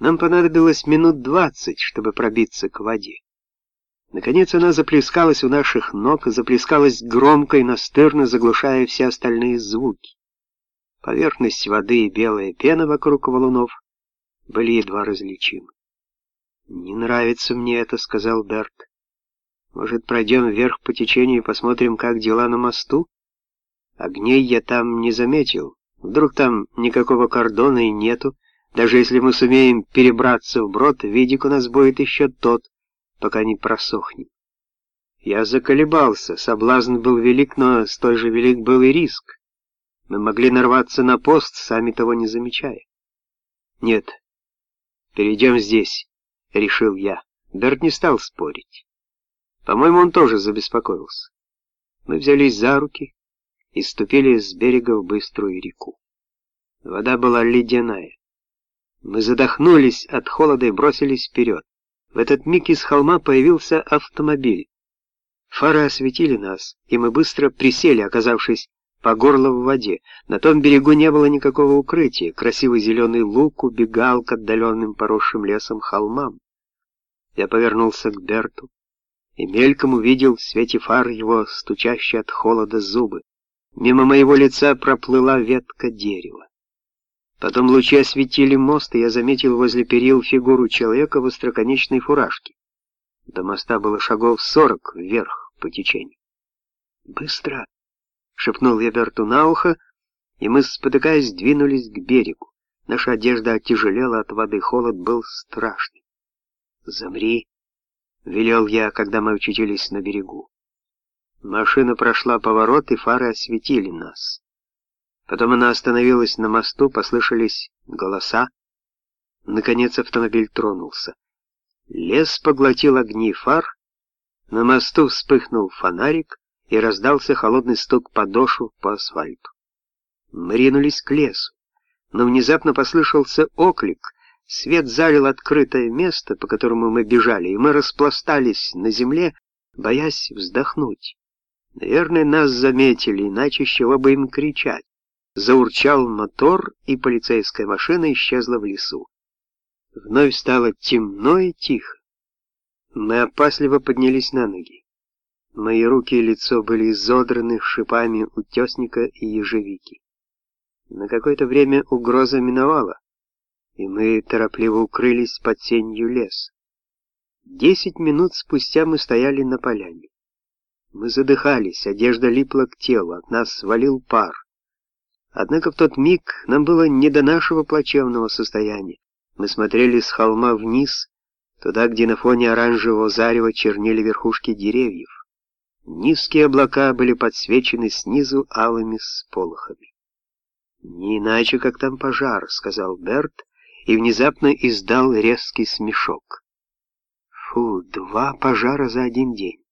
Нам понадобилось минут двадцать, чтобы пробиться к воде. Наконец она заплескалась у наших ног, заплескалась громко и настырно, заглушая все остальные звуки. Поверхность воды и белая пена вокруг валунов были едва различимы. «Не нравится мне это», — сказал Берт. «Может, пройдем вверх по течению и посмотрим, как дела на мосту? Огней я там не заметил. Вдруг там никакого кордона и нету. Даже если мы сумеем перебраться вброд, видик у нас будет еще тот, пока не просохнем. Я заколебался, соблазн был велик, но столь же велик был и риск. Мы могли нарваться на пост, сами того не замечая. Нет, перейдем здесь, решил я. Берт не стал спорить. По-моему, он тоже забеспокоился. Мы взялись за руки и ступили с берега в быструю реку. Вода была ледяная. Мы задохнулись от холода и бросились вперед. В этот миг из холма появился автомобиль. Фары осветили нас, и мы быстро присели, оказавшись по горло в воде. На том берегу не было никакого укрытия. Красивый зеленый луг убегал к отдаленным поросшим лесом холмам. Я повернулся к Берту и мельком увидел в свете фар его стучащие от холода зубы. Мимо моего лица проплыла ветка дерева. Потом лучи осветили мост, и я заметил возле перил фигуру человека в остроконечной фуражке. До моста было шагов сорок вверх по течению. «Быстро!» — шепнул я Берту на ухо, и мы, спотыкаясь, двинулись к берегу. Наша одежда оттяжелела от воды, холод был страшный. «Замри!» — велел я, когда мы очутились на берегу. Машина прошла поворот, и фары осветили нас. Потом она остановилась на мосту, послышались голоса. Наконец автомобиль тронулся. Лес поглотил огни фар, на мосту вспыхнул фонарик, и раздался холодный стук подошв по асфальту. Мы ринулись к лесу, но внезапно послышался оклик. Свет залил открытое место, по которому мы бежали, и мы распластались на земле, боясь вздохнуть. Наверное, нас заметили, иначе с чего бы им кричать. Заурчал мотор, и полицейская машина исчезла в лесу. Вновь стало темно и тихо. Мы опасливо поднялись на ноги. Мои руки и лицо были изодраны шипами утесника и ежевики. На какое-то время угроза миновала, и мы торопливо укрылись под сенью лес. Десять минут спустя мы стояли на поляне. Мы задыхались, одежда липла к телу, от нас свалил пар. Однако в тот миг нам было не до нашего плачевного состояния. Мы смотрели с холма вниз, туда, где на фоне оранжевого зарева чернели верхушки деревьев. Низкие облака были подсвечены снизу алыми сполохами. «Не иначе, как там пожар», — сказал Берт, и внезапно издал резкий смешок. «Фу, два пожара за один день.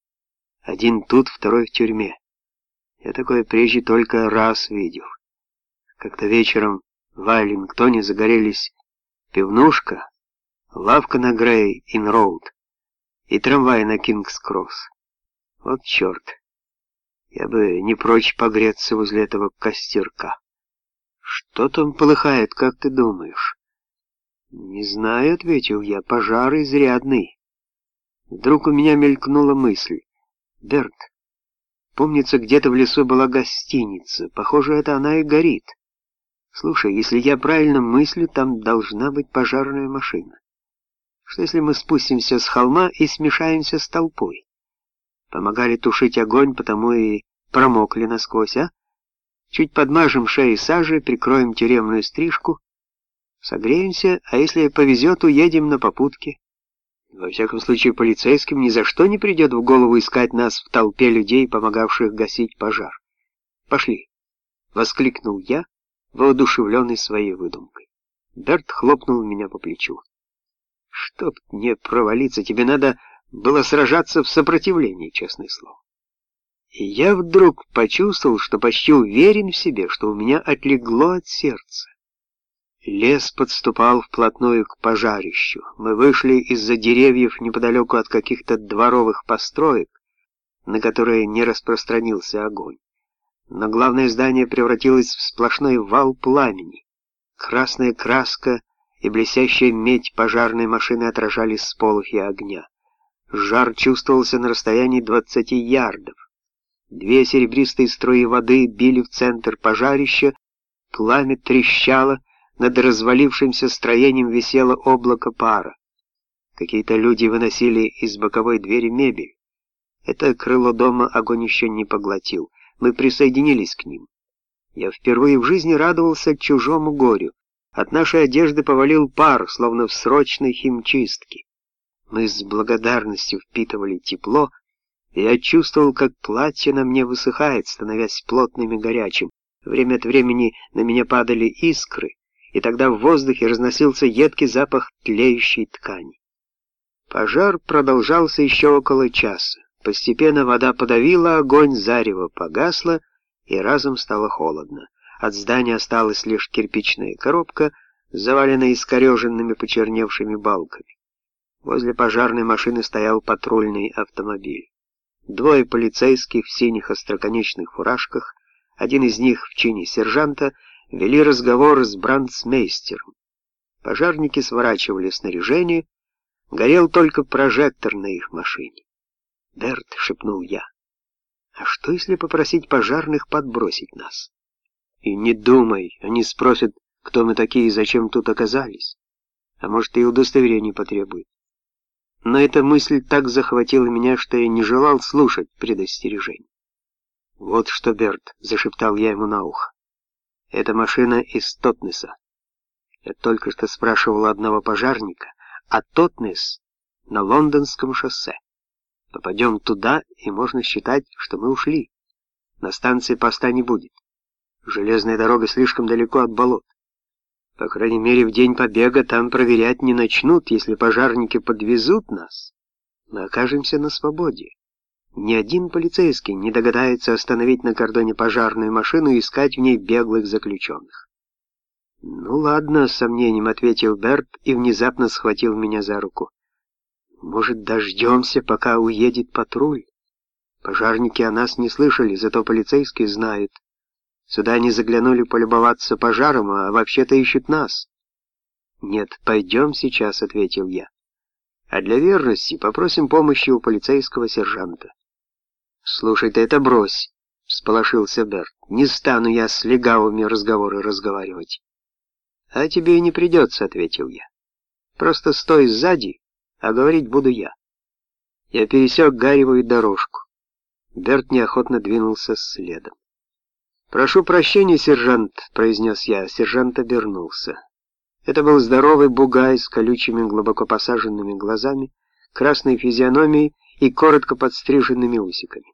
Один тут, второй в тюрьме. Я такое прежде только раз видел». Как-то вечером в Айлингтоне загорелись пивнушка, лавка на Грей-Ин-Роуд и трамвай на Кингс-Кросс. Вот черт. Я бы не прочь погреться возле этого костерка. Что там полыхает, как ты думаешь? Не знаю, ответил я, пожар изрядный. Вдруг у меня мелькнула мысль. Берт, помнится, где-то в лесу была гостиница. Похоже, это она и горит. Слушай, если я правильно мыслю, там должна быть пожарная машина. Что если мы спустимся с холма и смешаемся с толпой? Помогали тушить огонь, потому и промокли насквозь, а? Чуть подмажем шеи сажей, прикроем тюремную стрижку, согреемся, а если повезет, уедем на попутке. Во всяком случае, полицейским ни за что не придет в голову искать нас в толпе людей, помогавших гасить пожар. «Пошли!» — воскликнул я, воодушевленный своей выдумкой. Берт хлопнул меня по плечу. «Чтоб не провалиться, тебе надо было сражаться в сопротивлении, честное слово». И я вдруг почувствовал, что почти уверен в себе, что у меня отлегло от сердца. Лес подступал вплотную к пожарищу. Мы вышли из-за деревьев неподалеку от каких-то дворовых построек, на которые не распространился огонь но главное здание превратилось в сплошной вал пламени. Красная краска и блестящая медь пожарной машины отражали сполохи огня. Жар чувствовался на расстоянии 20 ярдов. Две серебристые струи воды били в центр пожарища, пламя трещало, над развалившимся строением висело облако пара. Какие-то люди выносили из боковой двери мебель. Это крыло дома огонь еще не поглотил. Мы присоединились к ним. Я впервые в жизни радовался чужому горю. От нашей одежды повалил пар, словно в срочной химчистке. Мы с благодарностью впитывали тепло, и я чувствовал, как платье на мне высыхает, становясь плотным и горячим. Время от времени на меня падали искры, и тогда в воздухе разносился едкий запах тлеющей ткани. Пожар продолжался еще около часа. Постепенно вода подавила огонь, зарево погасло, и разом стало холодно. От здания осталась лишь кирпичная коробка, заваленная искореженными почерневшими балками. Возле пожарной машины стоял патрульный автомобиль. Двое полицейских в синих остроконечных фуражках, один из них в чине сержанта, вели разговор с брандсмейстером. Пожарники сворачивали снаряжение, горел только прожектор на их машине. «Берт», — шепнул я, — «а что, если попросить пожарных подбросить нас?» «И не думай, они спросят, кто мы такие и зачем тут оказались. А может, и удостоверение потребуют. Но эта мысль так захватила меня, что я не желал слушать предостережений. «Вот что, Берт», — зашептал я ему на ухо, — «это машина из Тотнеса. Я только что спрашивал одного пожарника, а Тотнес на лондонском шоссе. Попадем туда, и можно считать, что мы ушли. На станции поста не будет. Железная дорога слишком далеко от болот. По крайней мере, в день побега там проверять не начнут, если пожарники подвезут нас. Мы окажемся на свободе. Ни один полицейский не догадается остановить на кордоне пожарную машину и искать в ней беглых заключенных. «Ну ладно», — с сомнением ответил Берт и внезапно схватил меня за руку. «Может, дождемся, пока уедет патруль? Пожарники о нас не слышали, зато полицейские знают». Сюда они заглянули полюбоваться пожаром, а вообще-то ищут нас. «Нет, пойдем сейчас», — ответил я. «А для верности попросим помощи у полицейского сержанта». «Слушай, ты это брось», — всполошился Берт. «Не стану я с легавыми разговоры разговаривать». «А тебе и не придется», — ответил я. «Просто стой сзади, а говорить буду я». Я пересек Гаревую дорожку. Берт неохотно двинулся следом. «Прошу прощения, сержант», — произнес я. Сержант обернулся. Это был здоровый бугай с колючими глубоко посаженными глазами, красной физиономией и коротко подстриженными усиками.